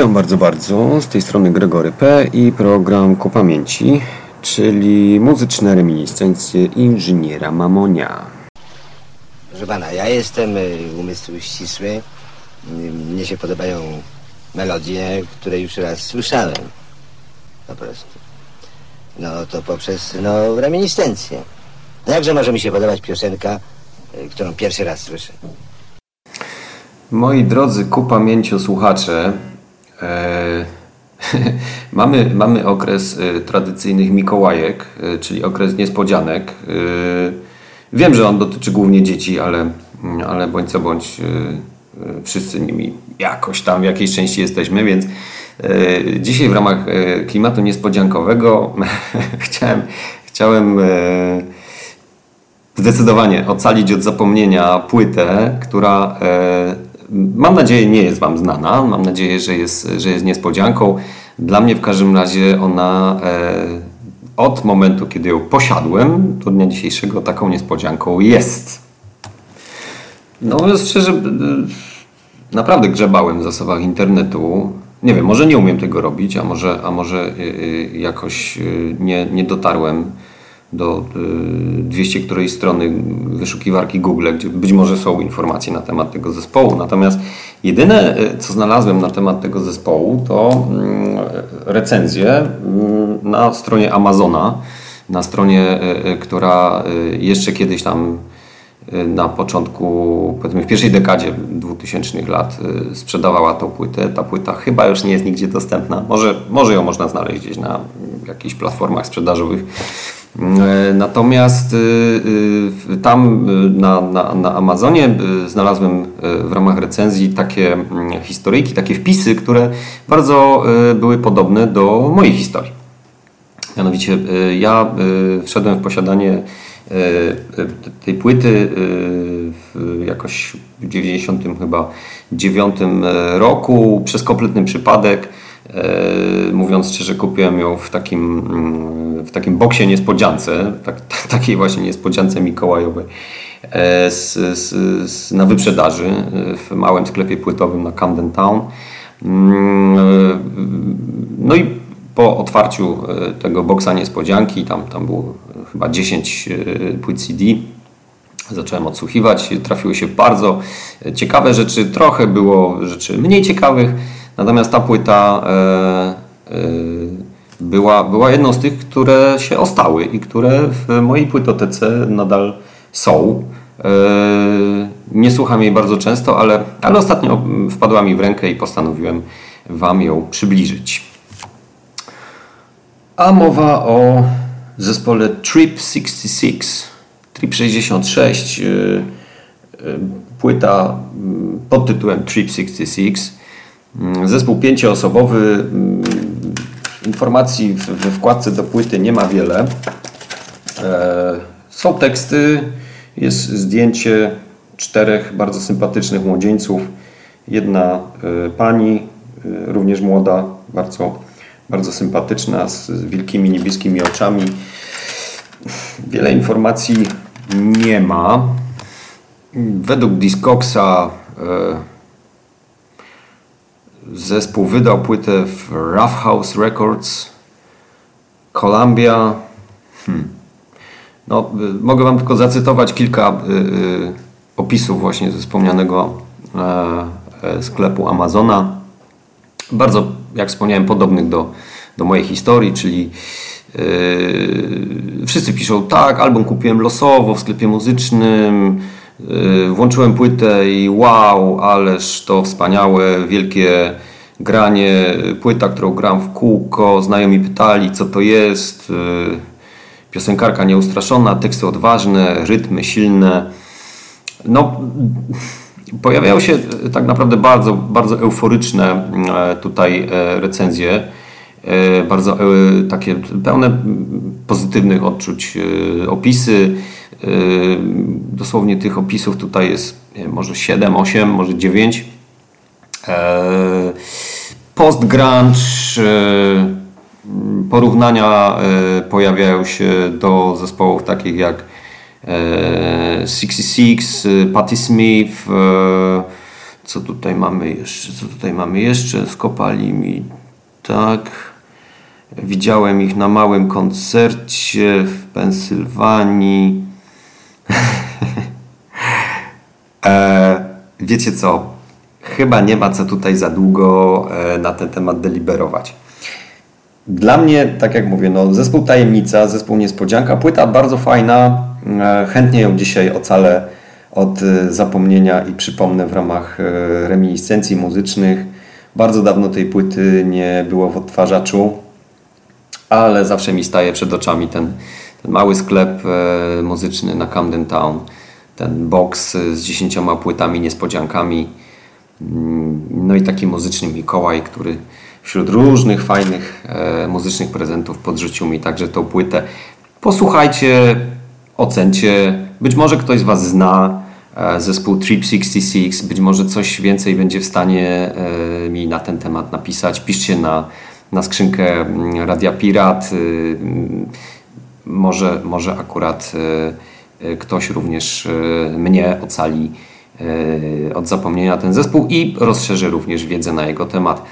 Witam bardzo, bardzo. Z tej strony Gregory P. i program Ku Pamięci, czyli muzyczne reminiscencje inżyniera Mamonia. Proszę pana, ja jestem y, umysł ścisły. Y, Mnie się podobają melodie, które już raz słyszałem. Po prostu. No to poprzez, no, reminiscencję. No jakże może mi się podobać piosenka, y, którą pierwszy raz słyszę? Moi drodzy ku pamięciu słuchacze, mamy, mamy okres e, tradycyjnych Mikołajek, e, czyli okres niespodzianek. E, wiem, że on dotyczy głównie dzieci, ale, ale bądź co bądź e, e, wszyscy nimi jakoś tam w jakiejś części jesteśmy, więc e, dzisiaj w ramach e, klimatu niespodziankowego chciałem, chciałem e, zdecydowanie ocalić od zapomnienia płytę, która e, mam nadzieję nie jest Wam znana. Mam nadzieję, że jest, że jest niespodzianką. Dla mnie w każdym razie ona e, od momentu, kiedy ją posiadłem do dnia dzisiejszego taką niespodzianką jest. No szczerze, naprawdę grzebałem w zasobach internetu. Nie wiem, może nie umiem tego robić, a może, a może e, e, jakoś e, nie, nie dotarłem do y, 200 której strony wyszukiwarki Google, gdzie być może są informacje na temat tego zespołu. Natomiast jedyne, y, co znalazłem na temat tego zespołu, to recenzję mm, na stronie Amazona, na stronie, y, y, która y, jeszcze kiedyś tam y, na początku, powiedzmy w pierwszej dekadzie 2000 lat y, sprzedawała tą płytę. Ta płyta chyba już nie jest nigdzie dostępna. Może, może ją można znaleźć gdzieś na y, jakichś platformach sprzedażowych. E, Natomiast y, y, tam y, na, na, na Amazonie znalazłem w ramach recenzji takie mm, historyjki, takie wpisy, które bardzo były podobne do mojej historii. Mianowicie ja wszedłem w posiadanie tej płyty w jakoś w 90 chyba 9 roku przez kompletny przypadek. E, Mówiąc szczerze, kupiłem ją w takim, mm, w takim boksie niespodziance, tak, takiej właśnie niespodziance mikołajowej e, z, z, z, na wyprzedaży e, w małym sklepie płytowym na Camden Town. Mm, No i po otwarciu tego boksa niespodzianki, tam, tam było chyba 10 e, płyt CD, zacząłem odsłuchiwać. Trafiły się bardzo ciekawe rzeczy, trochę było rzeczy mniej ciekawych, natomiast ta płyta e, e, była, była jedną z tych, które się ostały i które w mojej płytotece nadal są. E, Nie słucham jej bardzo często, ale, ale ostatnio wpadła mi w rękę i postanowiłem Wam ją przybliżyć. A mowa o zespole Trip 66. Trip 66, y, y, płyta pod tytułem Trip 66. Mm, Zespół pięcioosobowy. mm, Informacji we wkładce do płyty nie ma wiele. E, Są teksty, jest zdjęcie czterech bardzo sympatycznych młodzieńców. Jedna e, pani, e, również młoda, bardzo, bardzo sympatyczna, z wielkimi niebieskimi oczami. Wiele informacji nie ma. Według Discogsa e, zespół wydał płytę w Rough House Records, Columbia. Hmm. No, y, mogę Wam tylko zacytować kilka y, y, opisów właśnie ze wspomnianego e, e, sklepu Amazona. Bardzo, jak wspomniałem, podobnych do, do mojej historii, czyli Yy, wszyscy piszą tak, album kupiłem losowo w sklepie muzycznym, włączyłem płytę i wow, ależ to wspaniałe, wielkie granie, płyta, którą gram w kółko, znajomi pytali co to jest, yy, piosenkarka nieustraszona, teksty odważne, rytmy silne. No, pojawiają się tak naprawdę bardzo, bardzo euforyczne e, tutaj e, recenzje e, bardzo takie pełne pozytywnych odczuć opisy. E, Dosłownie tych opisów tutaj jest może 7, 8, może 9. E, Post-grunge, e, porównania pojawiają się do zespołów takich jak e, 66, e, Patti Smith, Co tutaj mamy jeszcze? Co tutaj mamy jeszcze? Skopali mi tak. Widziałem ich na małym koncercie w Pensylwanii. e, wiecie co? Chyba nie ma co tutaj za długo e, na ten temat deliberować. Dla mnie, tak jak mówię, no, zespół Tajemnica, zespół Niespodzianka, płyta bardzo fajna. E, chętnie ją dzisiaj ocalę od e, zapomnienia i przypomnę w ramach reminiscencji muzycznych. Bardzo dawno tej płyty nie było w odtwarzaczu, ale zawsze mi staje przed oczami ten, ten mały sklep muzyczny na Camden Town, ten box z dziesięcioma płytami, niespodziankami. Mm, no i taki muzyczny Mikołaj, który wśród różnych fajnych e, muzycznych prezentów podrzucił mi także tą płytę. Posłuchajcie, ocencie. Być może ktoś z Was zna e, zespół Trip 66, być może coś więcej będzie w stanie e, mi na ten temat napisać. Piszcie na, na skrzynkę mm, Radia Pirat. Y, może, może akurat e, e, ktoś również e, mnie ocali od zapomnienia ten zespół i rozszerzy również wiedzę na jego temat.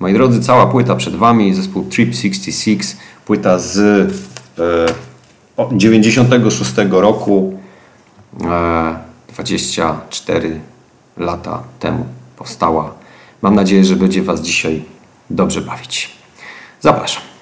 Moi drodzy, cała płyta przed Wami, zespół Trip 66, płyta z e, 96 roku, e, 24 lata temu powstała. Mam nadzieję, że będzie Was dzisiaj dobrze bawić. Zapraszam.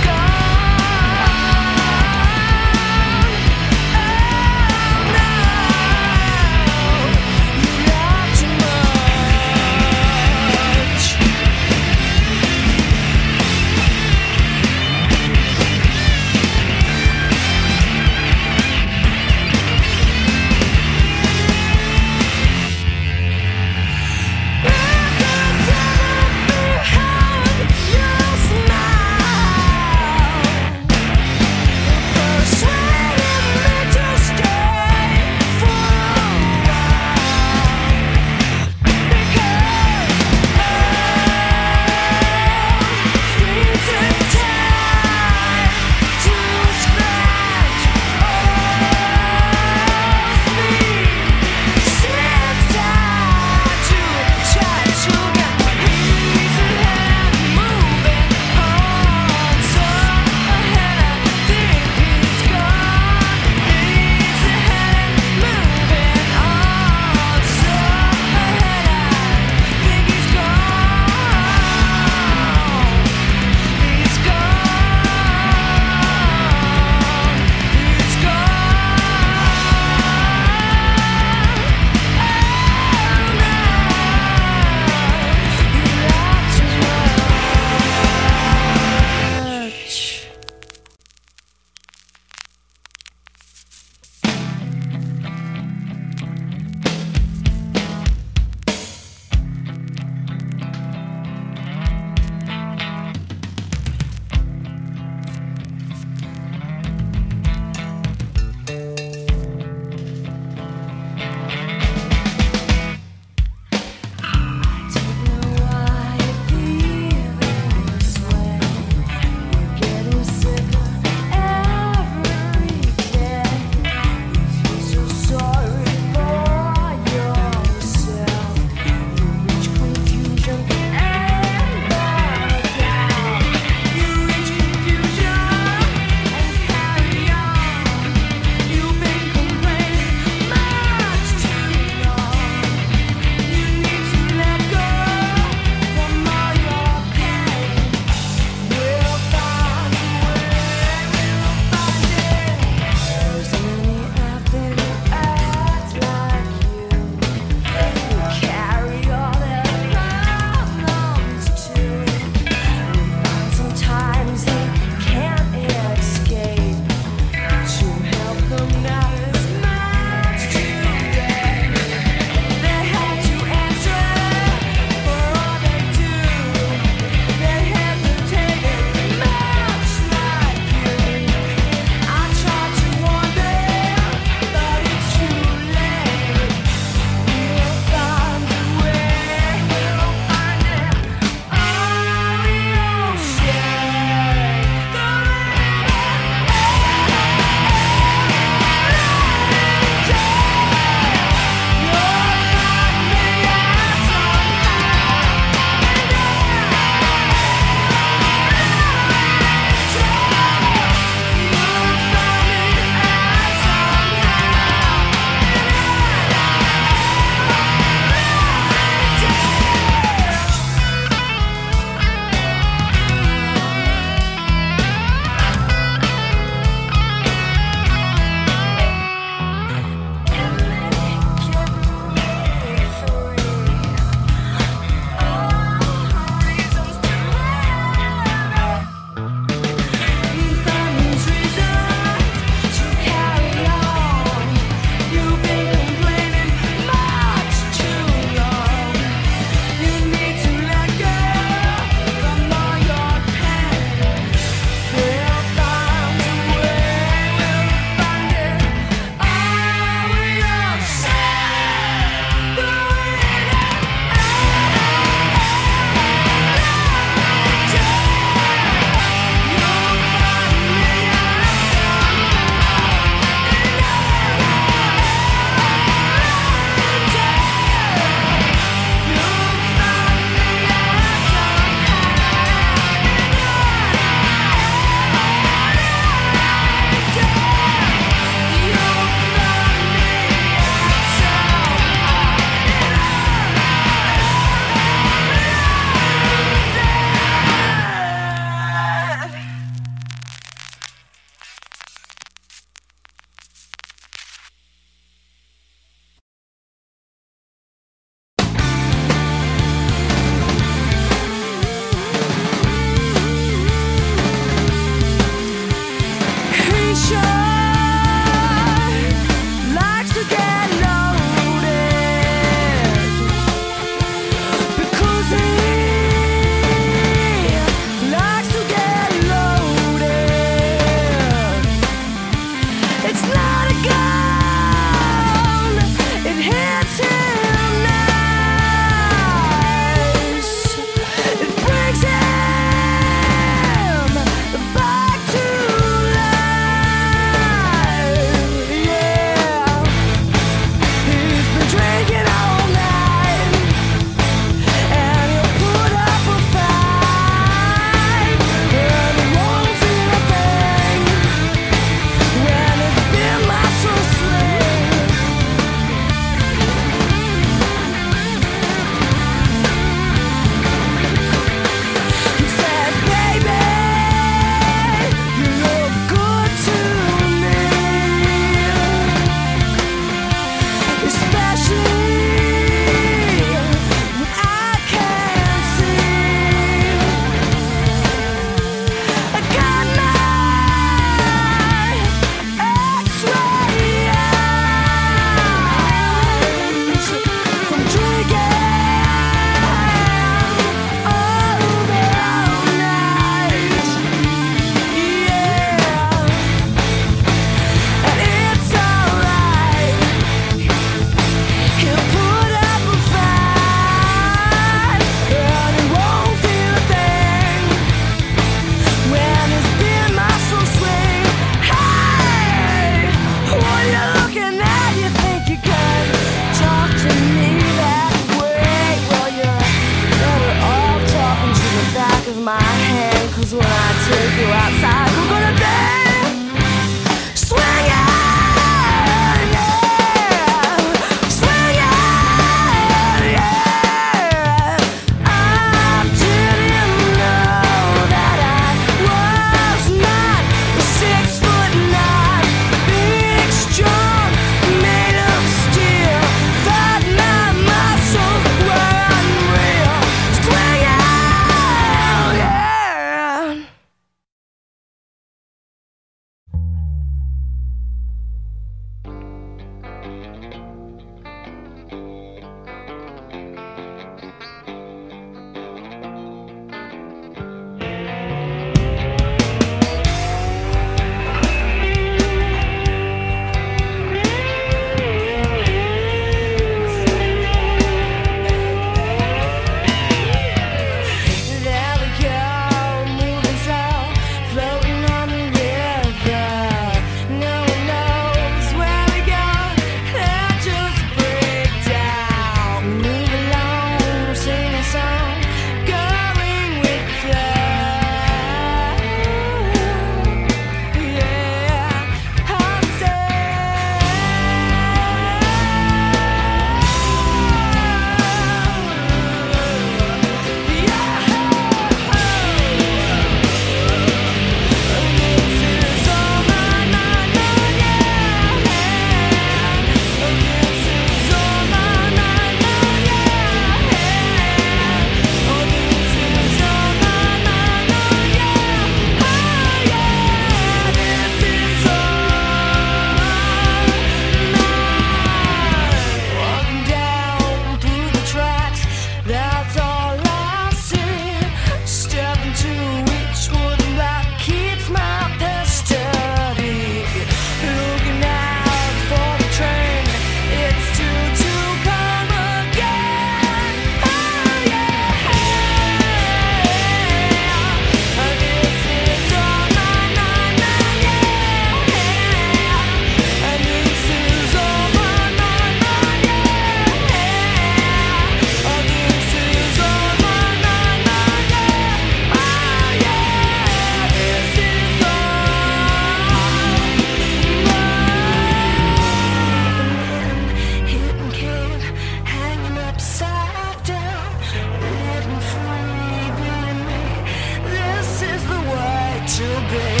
day.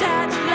attached.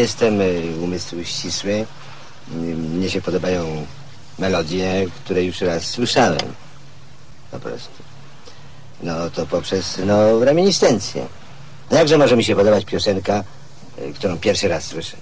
Jestem y, umysł ścisły. Y, Mnie się podobają melodie, które już raz słyszałem. Po prostu. No to poprzez, no, reminiscencję. Jakże może mi się podobać piosenka, y, którą pierwszy raz słyszę?